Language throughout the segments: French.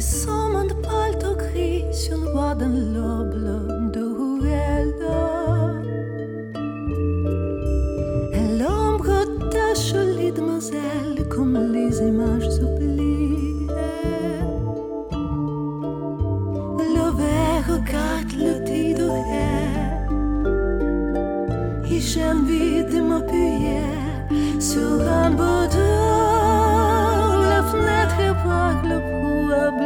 sommand palto gris sur le bois d'un loblom de ruelle. Et l'ombre tâche les demoiselles comme les images oubliées. Le verre regarde le dit d'oreille. Et j'ai envie de m'appuyer sur un bout de la fenêtre et voir le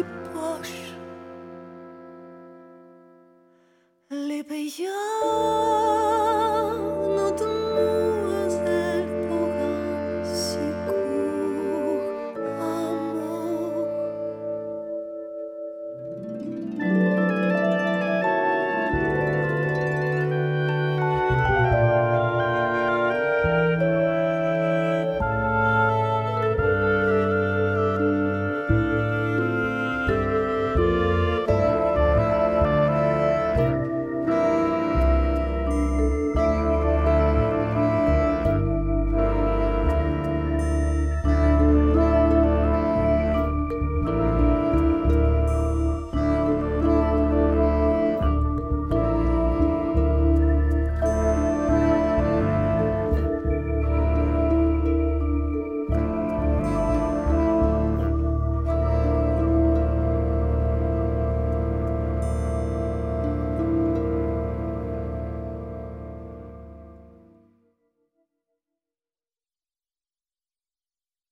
de poche. Les paysans.